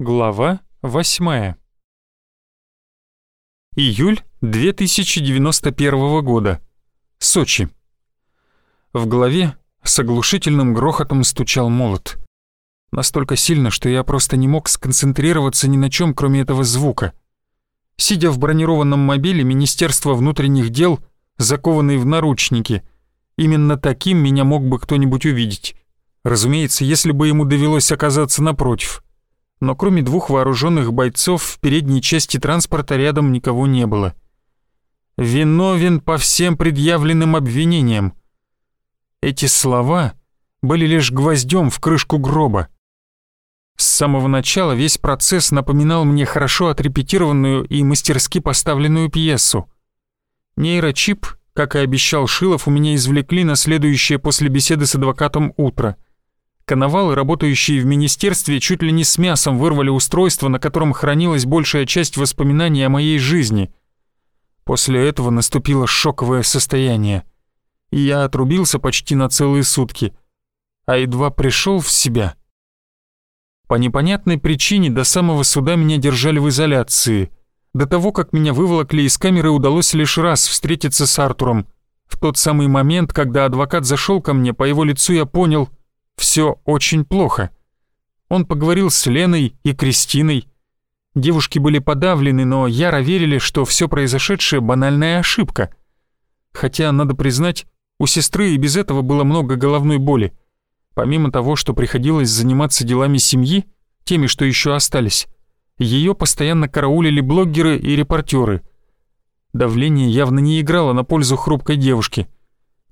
Глава 8. Июль 2091 года. Сочи. В голове с оглушительным грохотом стучал молот. Настолько сильно, что я просто не мог сконцентрироваться ни на чем, кроме этого звука. Сидя в бронированном мобиле Министерства внутренних дел, закованный в наручники, именно таким меня мог бы кто-нибудь увидеть. Разумеется, если бы ему довелось оказаться напротив но кроме двух вооруженных бойцов в передней части транспорта рядом никого не было. «Виновен по всем предъявленным обвинениям». Эти слова были лишь гвоздем в крышку гроба. С самого начала весь процесс напоминал мне хорошо отрепетированную и мастерски поставленную пьесу. Нейрочип, как и обещал Шилов, у меня извлекли на следующее после беседы с адвокатом утро — Коновалы, работающие в министерстве, чуть ли не с мясом вырвали устройство, на котором хранилась большая часть воспоминаний о моей жизни. После этого наступило шоковое состояние. И я отрубился почти на целые сутки, а едва пришел в себя. По непонятной причине до самого суда меня держали в изоляции. До того, как меня выволокли из камеры, удалось лишь раз встретиться с Артуром. В тот самый момент, когда адвокат зашел ко мне, по его лицу я понял — все очень плохо. Он поговорил с Леной и Кристиной. Девушки были подавлены, но яро верили, что все произошедшее — банальная ошибка. Хотя, надо признать, у сестры и без этого было много головной боли. Помимо того, что приходилось заниматься делами семьи, теми, что еще остались, ее постоянно караулили блогеры и репортеры. Давление явно не играло на пользу хрупкой девушки.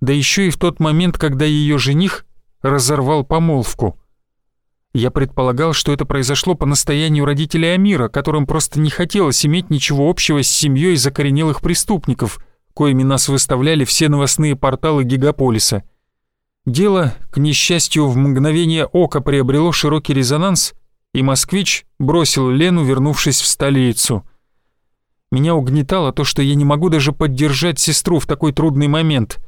Да еще и в тот момент, когда ее жених разорвал помолвку. Я предполагал, что это произошло по настоянию родителей Амира, которым просто не хотелось иметь ничего общего с семьей закоренелых преступников, коими нас выставляли все новостные порталы гигаполиса. Дело, к несчастью, в мгновение ока приобрело широкий резонанс, и москвич бросил Лену, вернувшись в столицу. Меня угнетало то, что я не могу даже поддержать сестру в такой трудный момент.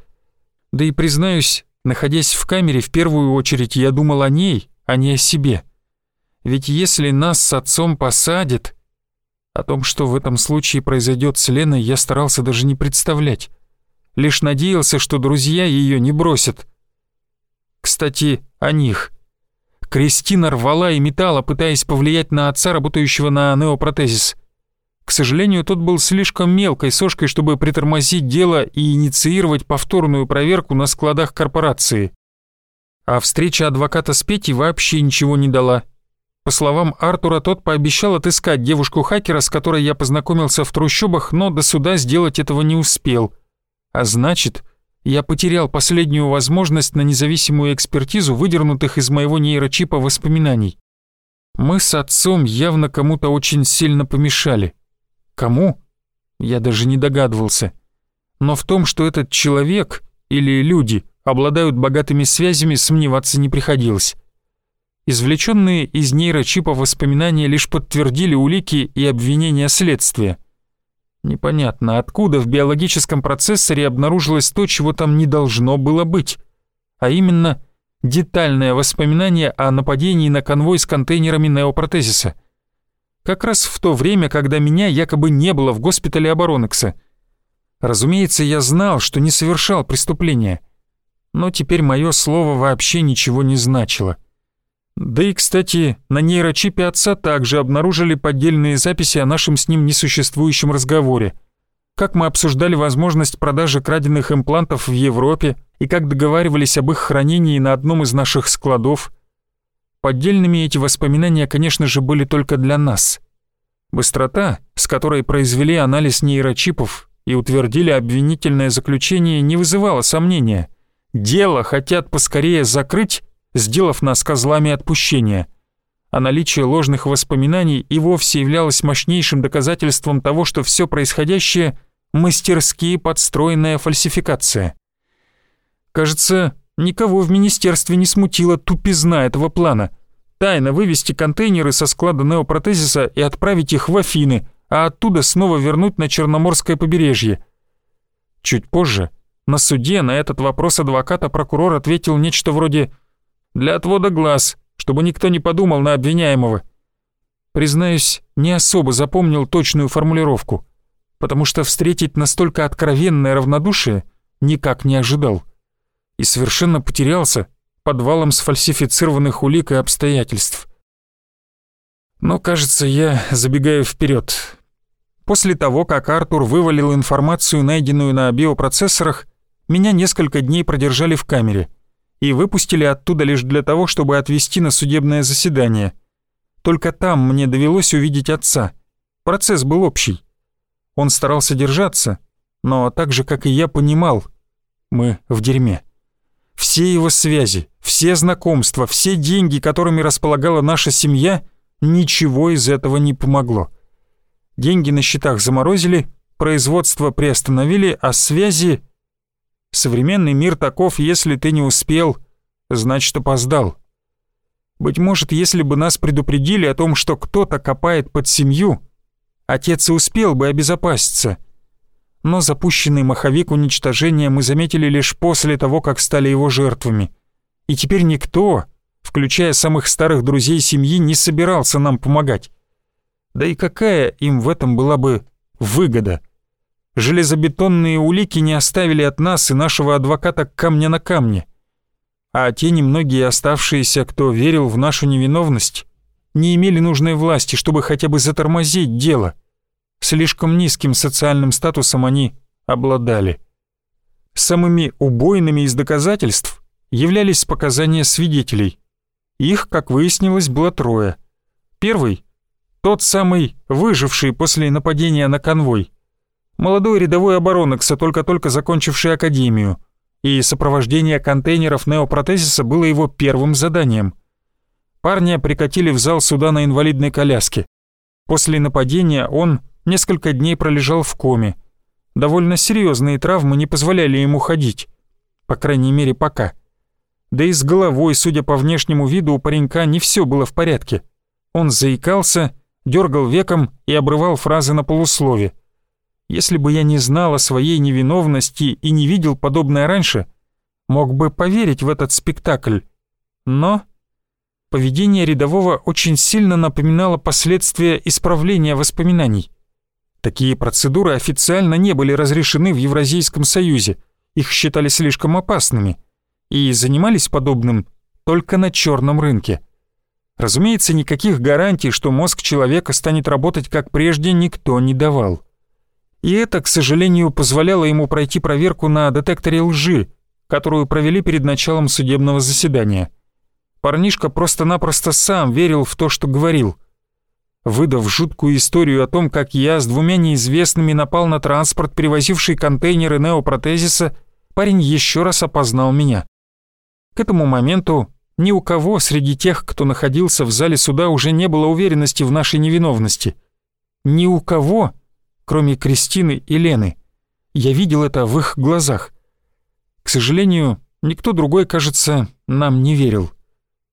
Да и, признаюсь, Находясь в камере, в первую очередь я думал о ней, а не о себе. Ведь если нас с отцом посадят... О том, что в этом случае произойдет с Леной, я старался даже не представлять. Лишь надеялся, что друзья ее не бросят. Кстати, о них. Кристина рвала и металла, пытаясь повлиять на отца, работающего на неопротезис. К сожалению, тот был слишком мелкой сошкой, чтобы притормозить дело и инициировать повторную проверку на складах корпорации. А встреча адвоката с Петей вообще ничего не дала. По словам Артура, тот пообещал отыскать девушку-хакера, с которой я познакомился в трущобах, но до суда сделать этого не успел. А значит, я потерял последнюю возможность на независимую экспертизу выдернутых из моего нейрочипа воспоминаний. Мы с отцом явно кому-то очень сильно помешали. Кому? Я даже не догадывался. Но в том, что этот человек или люди обладают богатыми связями, сомневаться не приходилось. Извлеченные из нейрочипа воспоминания лишь подтвердили улики и обвинения следствия. Непонятно, откуда в биологическом процессоре обнаружилось то, чего там не должно было быть, а именно детальное воспоминание о нападении на конвой с контейнерами неопротезиса – как раз в то время, когда меня якобы не было в госпитале Оборонекса. Разумеется, я знал, что не совершал преступления, но теперь мое слово вообще ничего не значило. Да и, кстати, на нейрочипе отца также обнаружили поддельные записи о нашем с ним несуществующем разговоре. Как мы обсуждали возможность продажи краденных имплантов в Европе и как договаривались об их хранении на одном из наших складов – Поддельными эти воспоминания, конечно же, были только для нас. Быстрота, с которой произвели анализ нейрочипов и утвердили обвинительное заключение, не вызывала сомнения. Дело хотят поскорее закрыть, сделав нас козлами отпущения. А наличие ложных воспоминаний и вовсе являлось мощнейшим доказательством того, что все происходящее — мастерски подстроенная фальсификация. Кажется, Никого в министерстве не смутила тупизна этого плана. Тайно вывести контейнеры со склада неопротезиса и отправить их в Афины, а оттуда снова вернуть на Черноморское побережье. Чуть позже на суде на этот вопрос адвоката прокурор ответил нечто вроде «для отвода глаз, чтобы никто не подумал на обвиняемого». признаюсь, не особо запомнил точную формулировку, потому что встретить настолько откровенное равнодушие никак не ожидал. И совершенно потерялся под валом сфальсифицированных улик и обстоятельств. Но, кажется, я забегаю вперед. После того, как Артур вывалил информацию, найденную на биопроцессорах, меня несколько дней продержали в камере и выпустили оттуда лишь для того, чтобы отвезти на судебное заседание. Только там мне довелось увидеть отца. Процесс был общий. Он старался держаться, но так же, как и я, понимал, мы в дерьме. Все его связи, все знакомства, все деньги, которыми располагала наша семья, ничего из этого не помогло. Деньги на счетах заморозили, производство приостановили, а связи... Современный мир таков, если ты не успел, значит опоздал. Быть может, если бы нас предупредили о том, что кто-то копает под семью, отец и успел бы обезопаситься. Но запущенный маховик уничтожения мы заметили лишь после того, как стали его жертвами. И теперь никто, включая самых старых друзей семьи, не собирался нам помогать. Да и какая им в этом была бы выгода? Железобетонные улики не оставили от нас и нашего адвоката камня на камне. А те немногие оставшиеся, кто верил в нашу невиновность, не имели нужной власти, чтобы хотя бы затормозить дело. Слишком низким социальным статусом они обладали. Самыми убойными из доказательств являлись показания свидетелей. Их, как выяснилось, было трое. Первый — тот самый выживший после нападения на конвой. Молодой рядовой оборонокса, только-только закончивший академию. И сопровождение контейнеров неопротезиса было его первым заданием. Парня прикатили в зал суда на инвалидной коляске. После нападения он несколько дней пролежал в коме. Довольно серьезные травмы не позволяли ему ходить. По крайней мере, пока. Да и с головой, судя по внешнему виду, у паренька не все было в порядке. Он заикался, дергал веком и обрывал фразы на полуслове. Если бы я не знал о своей невиновности и не видел подобное раньше, мог бы поверить в этот спектакль. Но поведение рядового очень сильно напоминало последствия исправления воспоминаний. Такие процедуры официально не были разрешены в Евразийском Союзе, их считали слишком опасными и занимались подобным только на черном рынке. Разумеется, никаких гарантий, что мозг человека станет работать как прежде, никто не давал. И это, к сожалению, позволяло ему пройти проверку на детекторе лжи, которую провели перед началом судебного заседания. Парнишка просто-напросто сам верил в то, что говорил. Выдав жуткую историю о том, как я с двумя неизвестными напал на транспорт, перевозивший контейнеры неопротезиса, парень еще раз опознал меня. К этому моменту ни у кого среди тех, кто находился в зале суда, уже не было уверенности в нашей невиновности. Ни у кого, кроме Кристины и Лены. Я видел это в их глазах. К сожалению, никто другой, кажется, нам не верил.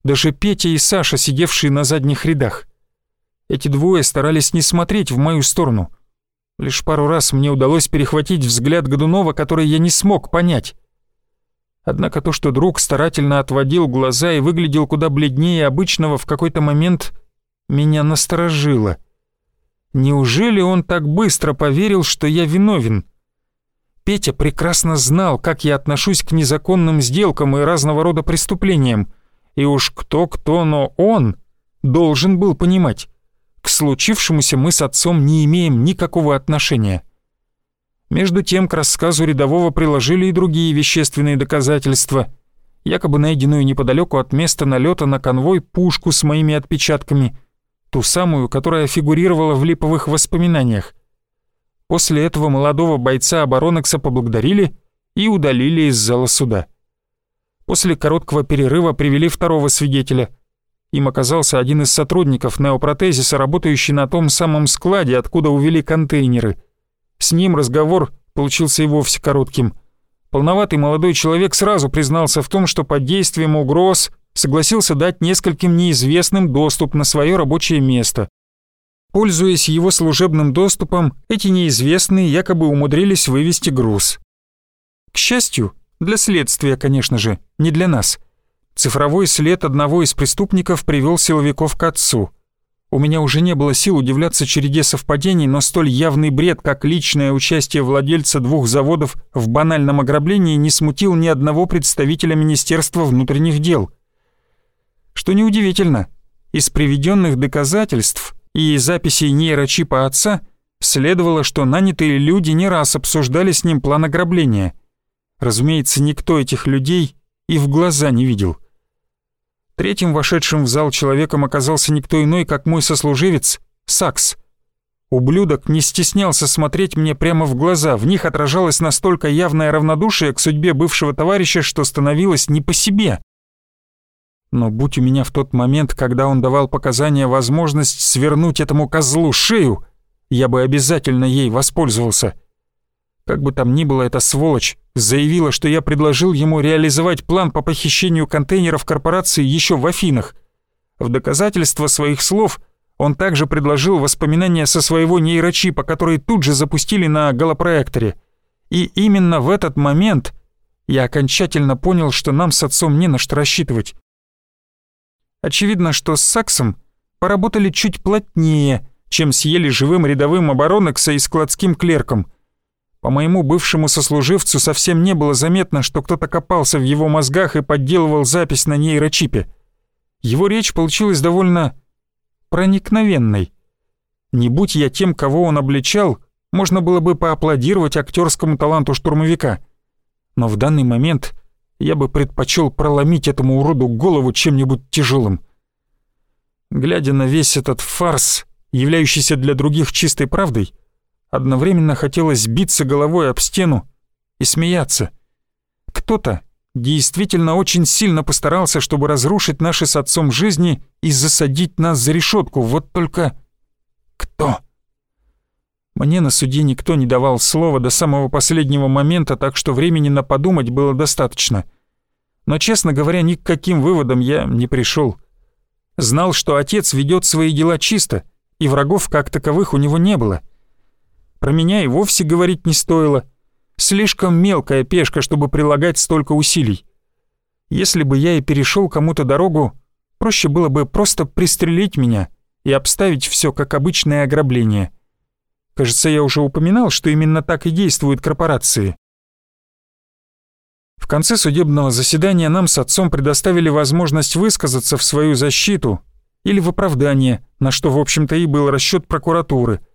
Даже Петя и Саша, сидевшие на задних рядах. Эти двое старались не смотреть в мою сторону. Лишь пару раз мне удалось перехватить взгляд Годунова, который я не смог понять. Однако то, что друг старательно отводил глаза и выглядел куда бледнее обычного в какой-то момент, меня насторожило. Неужели он так быстро поверил, что я виновен? Петя прекрасно знал, как я отношусь к незаконным сделкам и разного рода преступлениям. И уж кто-кто, но он должен был понимать. К случившемуся мы с отцом не имеем никакого отношения. Между тем к рассказу рядового приложили и другие вещественные доказательства, якобы найденную неподалеку от места налета на конвой пушку с моими отпечатками, ту самую, которая фигурировала в липовых воспоминаниях. После этого молодого бойца оборонокса поблагодарили и удалили из зала суда. После короткого перерыва привели второго свидетеля. Им оказался один из сотрудников неопротезиса, работающий на том самом складе, откуда увели контейнеры — с ним разговор получился и вовсе коротким. Полноватый молодой человек сразу признался в том, что под действием угроз согласился дать нескольким неизвестным доступ на свое рабочее место. Пользуясь его служебным доступом, эти неизвестные якобы умудрились вывести груз. К счастью, для следствия, конечно же, не для нас. Цифровой след одного из преступников привел силовиков к отцу. У меня уже не было сил удивляться череде совпадений, но столь явный бред, как личное участие владельца двух заводов в банальном ограблении, не смутил ни одного представителя Министерства внутренних дел. Что неудивительно, из приведенных доказательств и записей нейрочипа отца следовало, что нанятые люди не раз обсуждали с ним план ограбления. Разумеется, никто этих людей и в глаза не видел. Третьим вошедшим в зал человеком оказался никто иной, как мой сослуживец, Сакс. Ублюдок не стеснялся смотреть мне прямо в глаза, в них отражалось настолько явное равнодушие к судьбе бывшего товарища, что становилось не по себе. Но будь у меня в тот момент, когда он давал показания, возможность свернуть этому козлу шею, я бы обязательно ей воспользовался. Как бы там ни было, эта сволочь заявила, что я предложил ему реализовать план по похищению контейнеров корпорации еще в Афинах. В доказательство своих слов он также предложил воспоминания со своего нейрочипа, который тут же запустили на голопроекторе. И именно в этот момент я окончательно понял, что нам с отцом не на что рассчитывать. Очевидно, что с Саксом поработали чуть плотнее, чем съели живым рядовым оборонокса и складским клерком — по моему бывшему сослуживцу совсем не было заметно, что кто-то копался в его мозгах и подделывал запись на нейрочипе. Его речь получилась довольно проникновенной. Не будь я тем, кого он обличал, можно было бы поаплодировать актерскому таланту штурмовика. Но в данный момент я бы предпочел проломить этому уроду голову чем-нибудь тяжелым. Глядя на весь этот фарс, являющийся для других чистой правдой, Одновременно хотелось биться головой об стену и смеяться. Кто-то действительно очень сильно постарался, чтобы разрушить наши с отцом жизни и засадить нас за решетку. Вот только кто? Мне на суде никто не давал слова до самого последнего момента, так что времени на подумать было достаточно. Но, честно говоря, ни к каким выводам я не пришел. Знал, что отец ведет свои дела чисто, и врагов как таковых у него не было — про меня и вовсе говорить не стоило. Слишком мелкая пешка, чтобы прилагать столько усилий. Если бы я и перешел кому-то дорогу, проще было бы просто пристрелить меня и обставить все как обычное ограбление. Кажется, я уже упоминал, что именно так и действуют корпорации. В конце судебного заседания нам с отцом предоставили возможность высказаться в свою защиту или в оправдание, на что, в общем-то, и был расчет прокуратуры –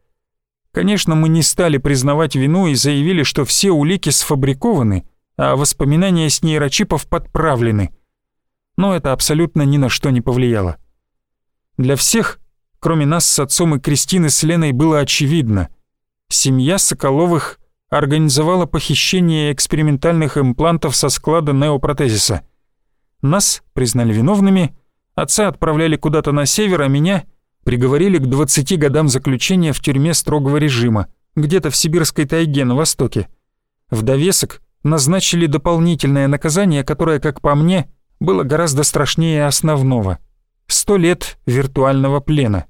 Конечно, мы не стали признавать вину и заявили, что все улики сфабрикованы, а воспоминания с нейрочипов подправлены. Но это абсолютно ни на что не повлияло. Для всех, кроме нас с отцом и Кристины с Леной, было очевидно. Семья Соколовых организовала похищение экспериментальных имплантов со склада неопротезиса. Нас признали виновными, отца отправляли куда-то на север, а меня — приговорили к 20 годам заключения в тюрьме строгого режима, где-то в сибирской тайге на востоке. В довесок назначили дополнительное наказание, которое, как по мне, было гораздо страшнее основного. Сто лет виртуального плена.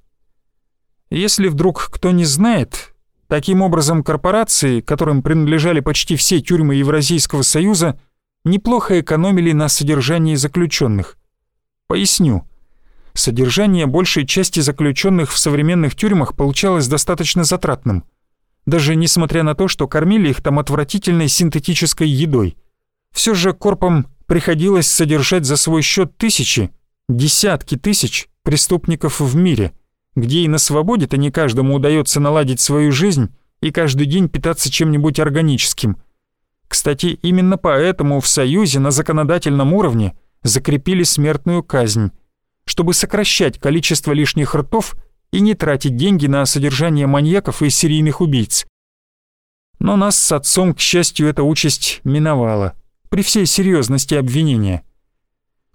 Если вдруг кто не знает, таким образом корпорации, которым принадлежали почти все тюрьмы Евразийского союза, неплохо экономили на содержании заключенных. Поясню содержание большей части заключенных в современных тюрьмах получалось достаточно затратным. Даже несмотря на то, что кормили их там отвратительной синтетической едой. Все же корпам приходилось содержать за свой счет тысячи, десятки тысяч преступников в мире, где и на свободе-то не каждому удается наладить свою жизнь и каждый день питаться чем-нибудь органическим. Кстати, именно поэтому в Союзе на законодательном уровне закрепили смертную казнь – чтобы сокращать количество лишних ртов и не тратить деньги на содержание маньяков и серийных убийц. Но нас с отцом, к счастью, эта участь миновала, при всей серьезности обвинения.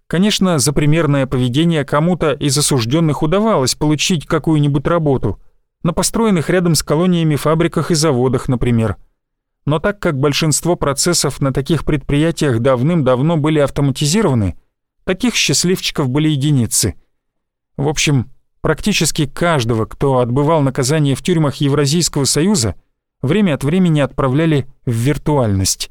Конечно, за примерное поведение кому-то из осужденных удавалось получить какую-нибудь работу, на построенных рядом с колониями фабриках и заводах, например. Но так как большинство процессов на таких предприятиях давным-давно были автоматизированы, Таких счастливчиков были единицы. В общем, практически каждого, кто отбывал наказание в тюрьмах Евразийского союза, время от времени отправляли в виртуальность.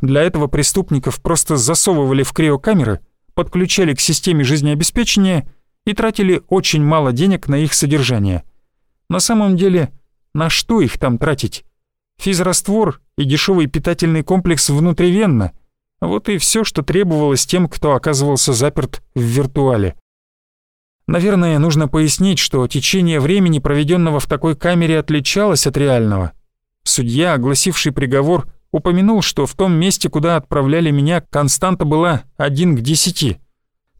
Для этого преступников просто засовывали в криокамеры, подключали к системе жизнеобеспечения и тратили очень мало денег на их содержание. На самом деле, на что их там тратить? Физраствор и дешевый питательный комплекс внутривенно. Вот и все, что требовалось тем, кто оказывался заперт в виртуале. Наверное, нужно пояснить, что течение времени, проведенного в такой камере, отличалось от реального. Судья, огласивший приговор, упомянул, что в том месте, куда отправляли меня, константа была 1 к 10.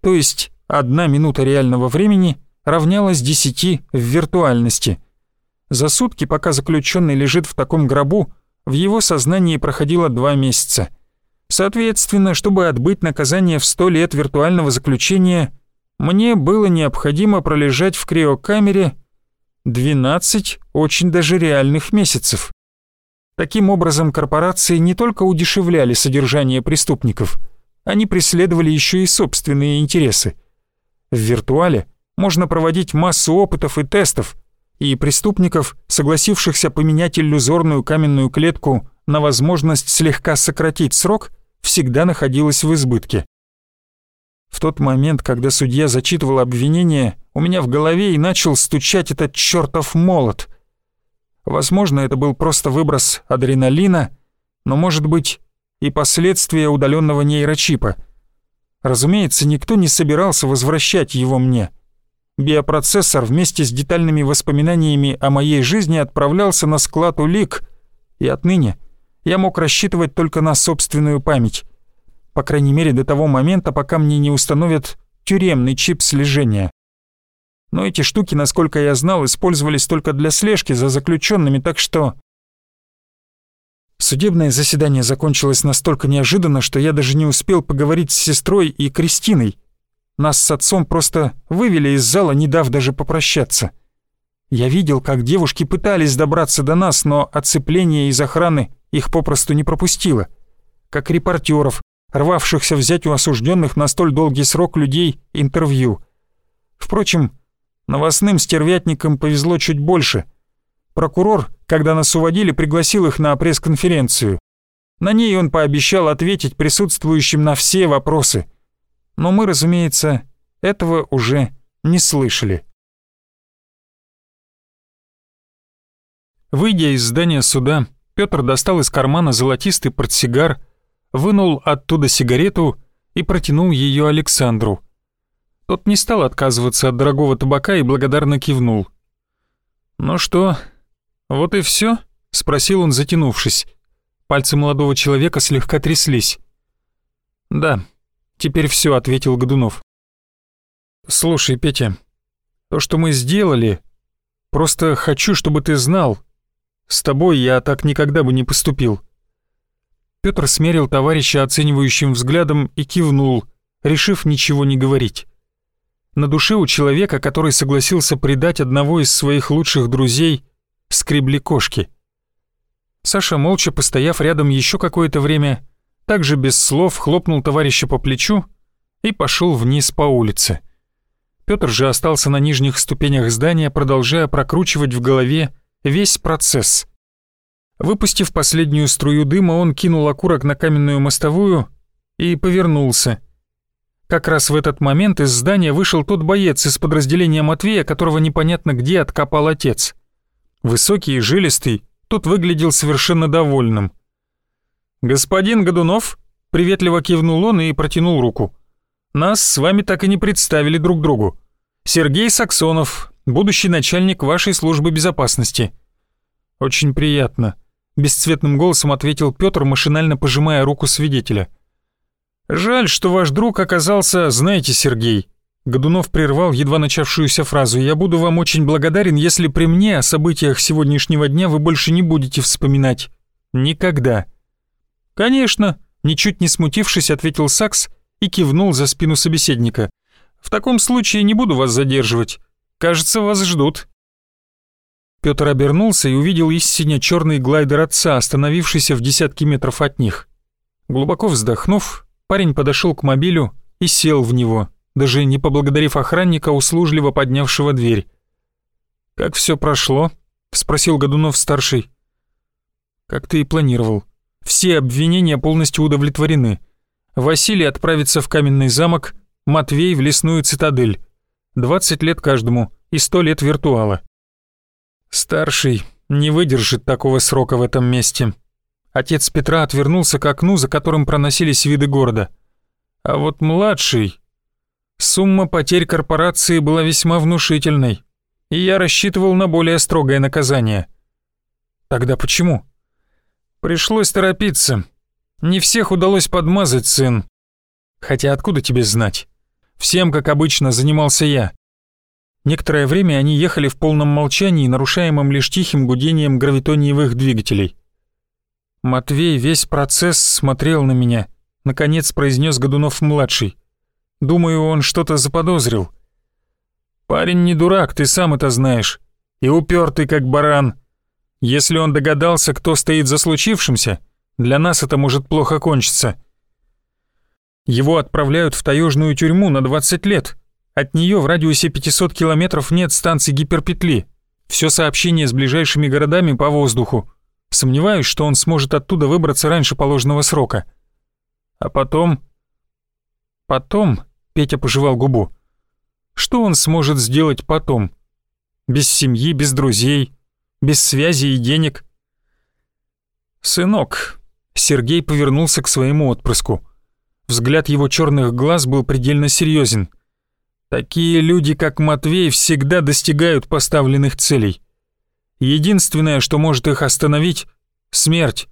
То есть одна минута реального времени равнялась 10 в виртуальности. За сутки, пока заключенный лежит в таком гробу, в его сознании проходило два месяца. Соответственно, чтобы отбыть наказание в 100 лет виртуального заключения, мне было необходимо пролежать в криокамере 12 очень даже реальных месяцев. Таким образом, корпорации не только удешевляли содержание преступников, они преследовали еще и собственные интересы. В виртуале можно проводить массу опытов и тестов, и преступников, согласившихся поменять иллюзорную каменную клетку на возможность слегка сократить срок, всегда находилась в избытке. В тот момент, когда судья зачитывал обвинение, у меня в голове и начал стучать этот чертов молот — Возможно, это был просто выброс адреналина, но, может быть, и последствия удаленного нейрочипа. Разумеется, никто не собирался возвращать его мне. Биопроцессор вместе с детальными воспоминаниями о моей жизни отправлялся на склад улик, и отныне я мог рассчитывать только на собственную память. По крайней мере, до того момента, пока мне не установят тюремный чип слежения. Но эти штуки, насколько я знал, использовались только для слежки за заключенными, так что... Судебное заседание закончилось настолько неожиданно, что я даже не успел поговорить с сестрой и Кристиной. Нас с отцом просто вывели из зала, не дав даже попрощаться. Я видел, как девушки пытались добраться до нас, но оцепление из охраны их попросту не пропустило. Как репортеров, рвавшихся взять у осужденных на столь долгий срок людей интервью. Впрочем, Новостным стервятникам повезло чуть больше. Прокурор, когда нас уводили, пригласил их на пресс-конференцию. На ней он пообещал ответить присутствующим на все вопросы. Но мы, разумеется, этого уже не слышали. Выйдя из здания суда, Пётр достал из кармана золотистый портсигар, вынул оттуда сигарету и протянул ее Александру. Тот не стал отказываться от дорогого табака и благодарно кивнул. «Ну что, вот и все? спросил он, затянувшись. Пальцы молодого человека слегка тряслись. «Да, теперь все, ответил Годунов. «Слушай, Петя, то, что мы сделали, просто хочу, чтобы ты знал. С тобой я так никогда бы не поступил». Петр смерил товарища оценивающим взглядом и кивнул, решив ничего не говорить. На душе у человека, который согласился предать одного из своих лучших друзей, скребли кошки. Саша, молча постояв рядом еще какое-то время, также без слов хлопнул товарища по плечу и пошел вниз по улице. Петр же остался на нижних ступенях здания, продолжая прокручивать в голове весь процесс. Выпустив последнюю струю дыма, он кинул окурок на каменную мостовую и повернулся — как раз в этот момент из здания вышел тот боец из подразделения Матвея, которого непонятно где откопал отец. Высокий и жилистый, тот выглядел совершенно довольным. «Господин Годунов?» — приветливо кивнул он и протянул руку. «Нас с вами так и не представили друг другу. Сергей Саксонов, будущий начальник вашей службы безопасности». «Очень приятно», — бесцветным голосом ответил Пётр, машинально пожимая руку свидетеля. — «Жаль, что ваш друг оказался, знаете, Сергей». Годунов прервал едва начавшуюся фразу. «Я буду вам очень благодарен, если при мне о событиях сегодняшнего дня вы больше не будете вспоминать. Никогда». «Конечно», — ничуть не смутившись, ответил Сакс и кивнул за спину собеседника. «В таком случае не буду вас задерживать. Кажется, вас ждут». Пётр обернулся и увидел истинно черный глайдер отца, остановившийся в десятки метров от них. Глубоко вздохнув, Парень подошел к мобилю и сел в него, даже не поблагодарив охранника, услужливо поднявшего дверь. «Как все прошло?» — спросил Годунов-старший. «Как ты и планировал. Все обвинения полностью удовлетворены. Василий отправится в каменный замок, Матвей в лесную цитадель. 20 лет каждому и 100 лет виртуала. Старший не выдержит такого срока в этом месте. Отец Петра отвернулся к окну, за которым проносились виды города. А вот младший... Сумма потерь корпорации была весьма внушительной, и я рассчитывал на более строгое наказание. Тогда почему? Пришлось торопиться. Не всех удалось подмазать, сын. Хотя откуда тебе знать? Всем, как обычно, занимался я. Некоторое время они ехали в полном молчании, нарушаемом лишь тихим гудением гравитониевых двигателей. Матвей весь процесс смотрел на меня, наконец произнес Годунов-младший. Думаю, он что-то заподозрил. Парень не дурак, ты сам это знаешь. И упертый, как баран. Если он догадался, кто стоит за случившимся, для нас это может плохо кончиться. Его отправляют в таежную тюрьму на 20 лет. От нее в радиусе 500 километров нет станции гиперпетли. Все сообщение с ближайшими городами по воздуху. Сомневаюсь, что он сможет оттуда выбраться раньше положенного срока. А потом... Потом, Петя пожевал губу. Что он сможет сделать потом? Без семьи, без друзей, без связи и денег. Сынок, Сергей повернулся к своему отпрыску. Взгляд его черных глаз был предельно серьезен. Такие люди, как Матвей, всегда достигают поставленных целей. Единственное, что может их остановить — смерть.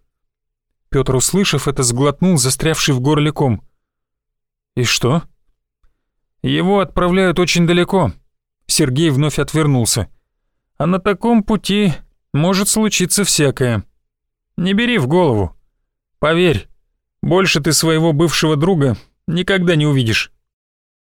Петр, услышав это, сглотнул застрявший в горле ком. «И что?» «Его отправляют очень далеко». Сергей вновь отвернулся. «А на таком пути может случиться всякое. Не бери в голову. Поверь, больше ты своего бывшего друга никогда не увидишь.